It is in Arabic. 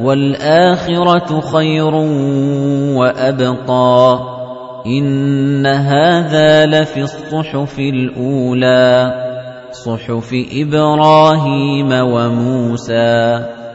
والآخرة خير وأبقى. إن هذا لفي الصحف الأولى صحف إبراهيم وموسى.